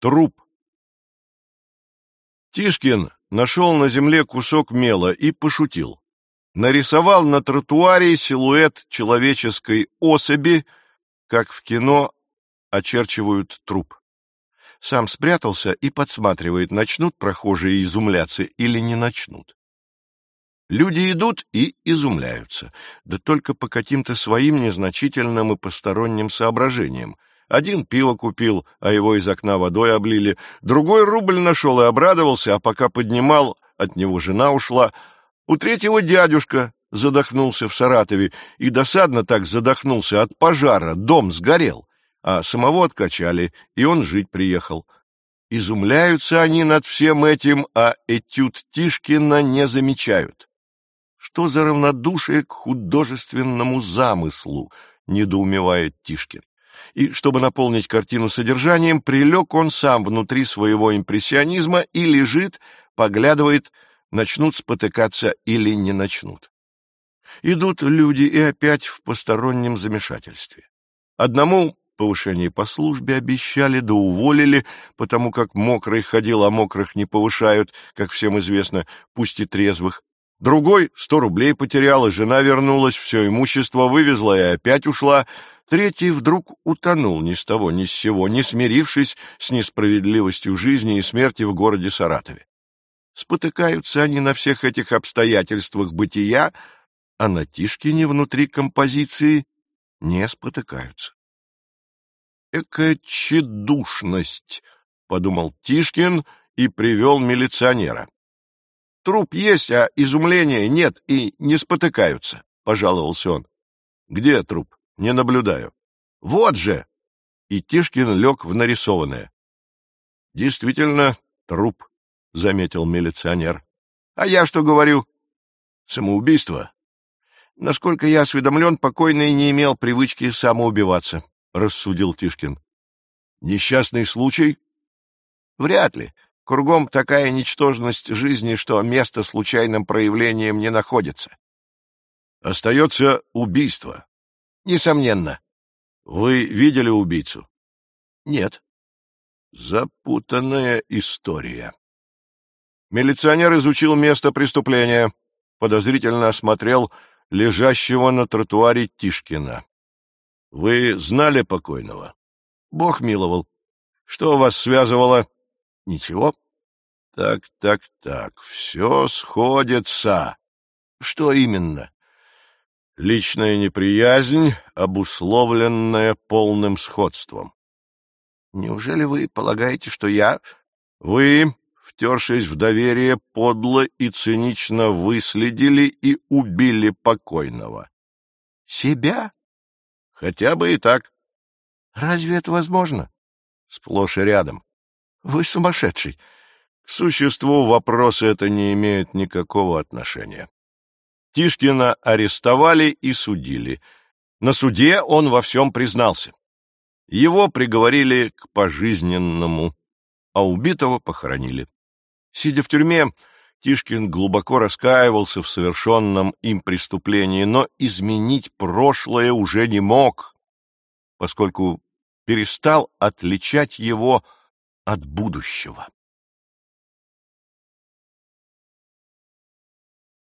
Труп. Тишкин нашел на земле кусок мела и пошутил. Нарисовал на тротуаре силуэт человеческой особи, как в кино очерчивают труп. Сам спрятался и подсматривает, начнут прохожие изумляться или не начнут. Люди идут и изумляются, да только по каким-то своим незначительным и посторонним соображениям. Один пиво купил, а его из окна водой облили, другой рубль нашел и обрадовался, а пока поднимал, от него жена ушла. У третьего дядюшка задохнулся в Саратове, и досадно так задохнулся от пожара, дом сгорел, а самого откачали, и он жить приехал. Изумляются они над всем этим, а этюд Тишкина не замечают. Что за равнодушие к художественному замыслу, недоумевает Тишкин. И, чтобы наполнить картину содержанием, прилег он сам внутри своего импрессионизма и лежит, поглядывает, начнут спотыкаться или не начнут. Идут люди и опять в постороннем замешательстве. Одному повышение по службе обещали, да уволили, потому как мокрый ходил, а мокрых не повышают, как всем известно, пусть и трезвых. Другой сто рублей потерял, и жена вернулась, все имущество вывезла и опять ушла. Третий вдруг утонул ни с того ни с сего, не смирившись с несправедливостью жизни и смерти в городе Саратове. Спотыкаются они на всех этих обстоятельствах бытия, а на Тишкине внутри композиции не спотыкаются. «Экая тщедушность!» — подумал Тишкин и привел милиционера. Труп есть, а изумления нет и не спотыкаются, — пожаловался он. — Где труп? Не наблюдаю. — Вот же! И Тишкин лег в нарисованное. — Действительно, труп, — заметил милиционер. — А я что говорю? — Самоубийство. Насколько я осведомлен, покойный не имел привычки самоубиваться, — рассудил Тишкин. — Несчастный случай? — Вряд ли. Кругом такая ничтожность жизни, что место случайным проявлением не находится. Остается убийство. Несомненно. Вы видели убийцу? Нет. Запутанная история. Милиционер изучил место преступления, подозрительно осмотрел лежащего на тротуаре Тишкина. Вы знали покойного? Бог миловал. Что вас связывало? Ничего. Так, так, так, все сходится. Что именно? Личная неприязнь, обусловленная полным сходством. Неужели вы полагаете, что я... Вы, втершись в доверие, подло и цинично выследили и убили покойного. Себя? Хотя бы и так. Разве это возможно? Сплошь и рядом. Вы сумасшедший. К существу вопроса это не имеет никакого отношения. Тишкина арестовали и судили. На суде он во всем признался. Его приговорили к пожизненному, а убитого похоронили. Сидя в тюрьме, Тишкин глубоко раскаивался в совершенном им преступлении, но изменить прошлое уже не мог, поскольку перестал отличать его от будущего.